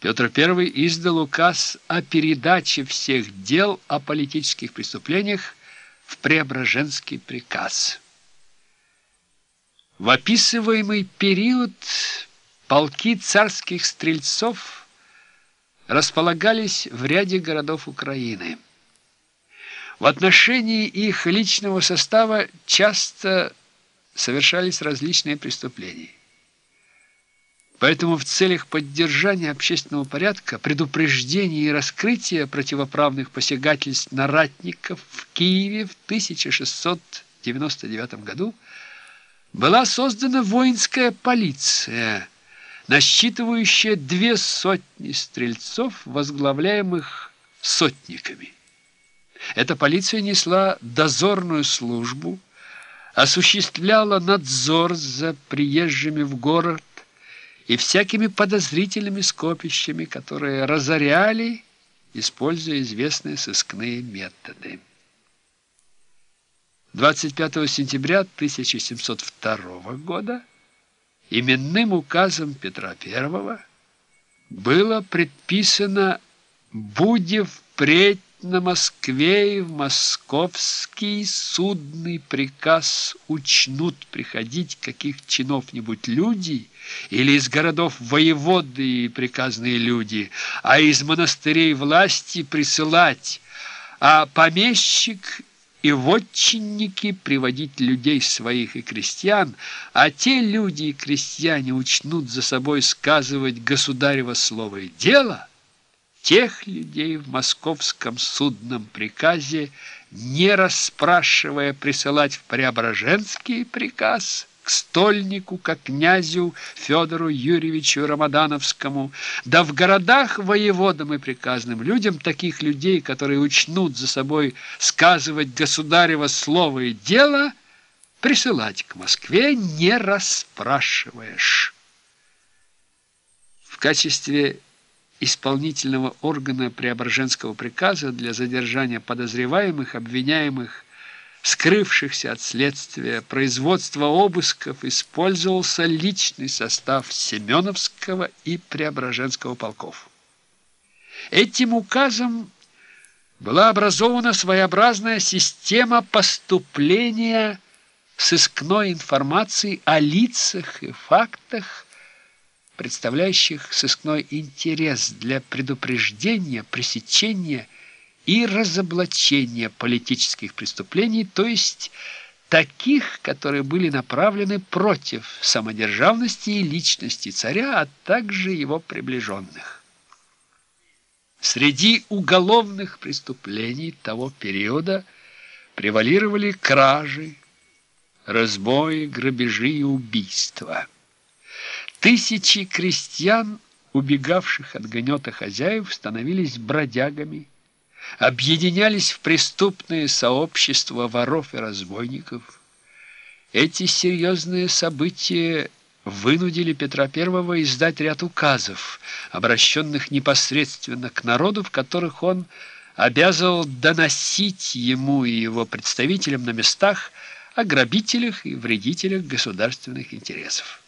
Петр I издал указ о передаче всех дел о политических преступлениях в Преображенский приказ. В описываемый период полки царских стрельцов располагались в ряде городов Украины. В отношении их личного состава часто совершались различные преступления. Поэтому в целях поддержания общественного порядка, предупреждения и раскрытия противоправных посягательств на ратников в Киеве в 1699 году была создана воинская полиция, насчитывающая две сотни стрельцов, возглавляемых сотниками. Эта полиция несла дозорную службу, осуществляла надзор за приезжими в город и всякими подозрительными скопищами, которые разоряли, используя известные сыскные методы. 25 сентября 1702 года именным указом Петра I было предписано «Буде впредь на Москве и в московский судный приказ учнут приходить каких чинов-нибудь люди или из городов воеводы и приказные люди, а из монастырей власти присылать, а помещик и вотчинники приводить людей своих и крестьян, а те люди и крестьяне учнут за собой сказывать государево слово и дело, тех людей в московском судном приказе, не расспрашивая, присылать в Преображенский приказ к стольнику, как князю Федору Юрьевичу Рамадановскому, да в городах воеводам и приказным людям таких людей, которые учнут за собой сказывать государево слово и дело, присылать к Москве, не расспрашиваешь. В качестве исполнительного органа Преображенского приказа для задержания подозреваемых, обвиняемых, скрывшихся от следствия производства обысков, использовался личный состав Семеновского и Преображенского полков. Этим указом была образована своеобразная система поступления сыскной информации о лицах и фактах, представляющих сыскной интерес для предупреждения, пресечения и разоблачения политических преступлений, то есть таких, которые были направлены против самодержавности и личности царя, а также его приближенных. Среди уголовных преступлений того периода превалировали кражи, разбои, грабежи и убийства. Тысячи крестьян, убегавших от гнета хозяев, становились бродягами, объединялись в преступные сообщества воров и разбойников. Эти серьезные события вынудили Петра I издать ряд указов, обращенных непосредственно к народу, в которых он обязывал доносить ему и его представителям на местах о грабителях и вредителях государственных интересов.